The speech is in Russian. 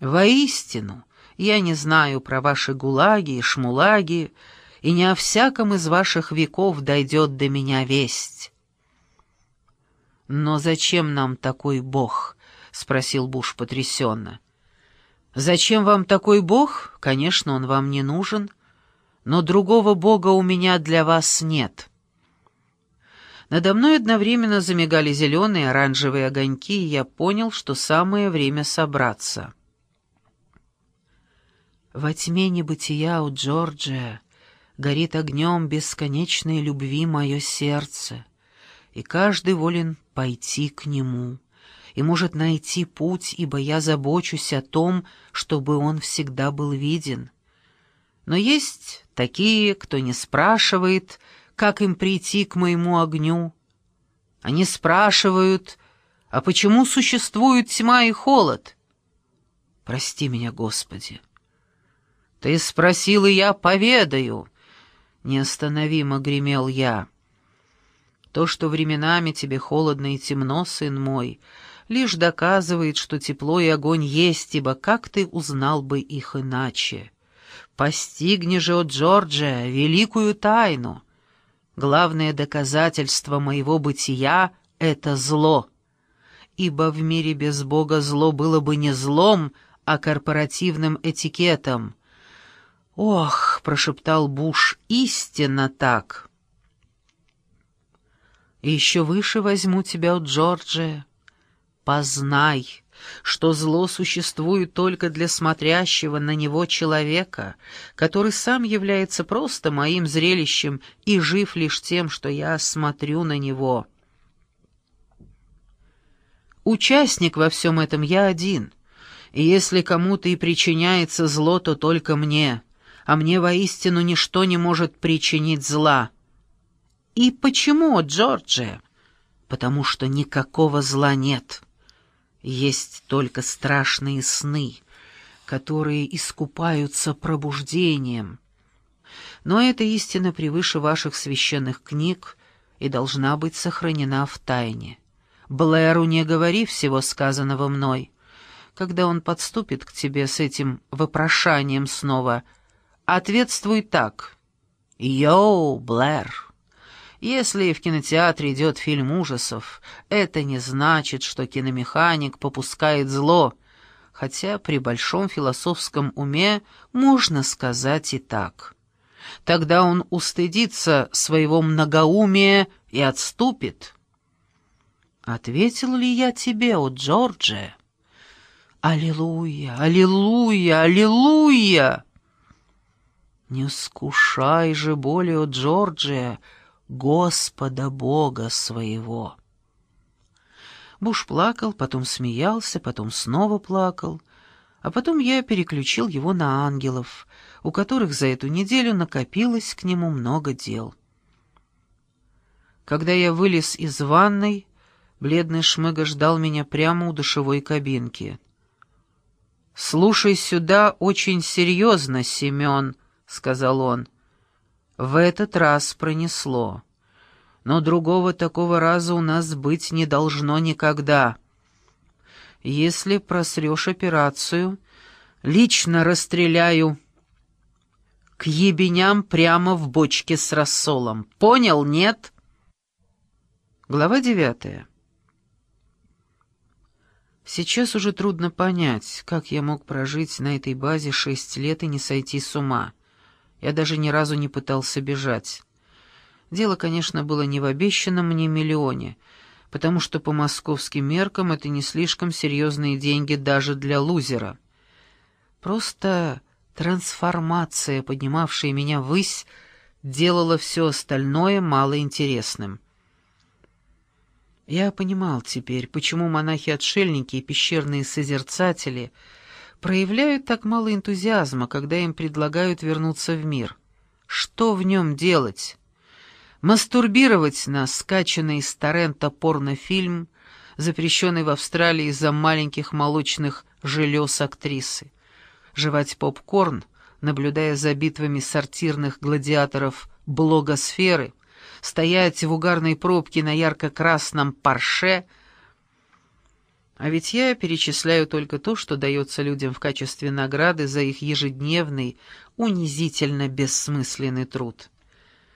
Воистину, я не знаю про ваши гулаги и шмулаги, и не о всяком из ваших веков дойдет до меня весть. «Но зачем нам такой бог?» — спросил Буш потрясенно. «Зачем вам такой бог? Конечно, он вам не нужен, но другого бога у меня для вас нет». Надо мной одновременно замигали зеленые и оранжевые огоньки, и я понял, что самое время собраться. Во тьме небытия у Джорджия горит огнем бесконечной любви мое сердце, и каждый волен пойти к нему, и может найти путь, ибо я забочусь о том, чтобы он всегда был виден. Но есть такие, кто не спрашивает, как им прийти к моему огню. Они спрашивают, а почему существует тьма и холод? Прости меня, Господи. Ты спросил, и я поведаю. Неостановимо гремел я. То, что временами тебе холодно и темно, сын мой, лишь доказывает, что тепло и огонь есть, ибо как ты узнал бы их иначе? Постигни же, о Джорджия, великую тайну — Главное доказательство моего бытия — это зло. Ибо в мире без Бога зло было бы не злом, а корпоративным этикетом. «Ох», — прошептал Буш, — «истинно так». «И еще выше возьму тебя, Джорджия. Познай, что зло существует только для смотрящего на него человека, который сам является просто моим зрелищем и жив лишь тем, что я смотрю на него. Участник во всем этом я один, и если кому-то и причиняется зло, то только мне, а мне воистину ничто не может причинить зла. И почему, Джорджия? Потому что никакого зла нет». Есть только страшные сны, которые искупаются пробуждением. Но эта истина превыше ваших священных книг и должна быть сохранена в тайне. Блэру не говори всего сказанного мной. Когда он подступит к тебе с этим вопрошанием снова, ответствуй так. «Йоу, Блэр!» Если в кинотеатре идет фильм ужасов, это не значит, что киномеханик попускает зло, хотя при большом философском уме можно сказать и так. Тогда он устыдится своего многоумия и отступит. Ответил ли я тебе, о Джордже? Аллилуйя, аллилуйя, аллилуйя! Не скушай же более, о Джорджия, Господа Бога своего. Буш плакал, потом смеялся, потом снова плакал, а потом я переключил его на ангелов, у которых за эту неделю накопилось к нему много дел. Когда я вылез из ванной, бледный шмыга ждал меня прямо у душевой кабинки. «Слушай сюда очень серьезно, Семен», — сказал он. В этот раз пронесло. Но другого такого раза у нас быть не должно никогда. Если просрешь операцию, лично расстреляю к ебеням прямо в бочке с рассолом. Понял, нет? Глава девятая. Сейчас уже трудно понять, как я мог прожить на этой базе шесть лет и не сойти с ума. Я даже ни разу не пытался бежать. Дело, конечно, было не в обещанном мне миллионе, потому что по московским меркам это не слишком серьезные деньги даже для лузера. Просто трансформация, поднимавшая меня ввысь, делала все остальное малоинтересным. Я понимал теперь, почему монахи-отшельники и пещерные созерцатели — проявляют так мало энтузиазма, когда им предлагают вернуться в мир? Что в нем делать? Мастурбировать на скачанный из торрента порнофильм, запрещенный в Австралии из-за маленьких молочных желез актрисы, жевать попкорн, наблюдая за битвами сортирных гладиаторов блогосферы, стоять в угарной пробке на ярко-красном парше — А ведь я перечисляю только то, что дается людям в качестве награды за их ежедневный, унизительно бессмысленный труд.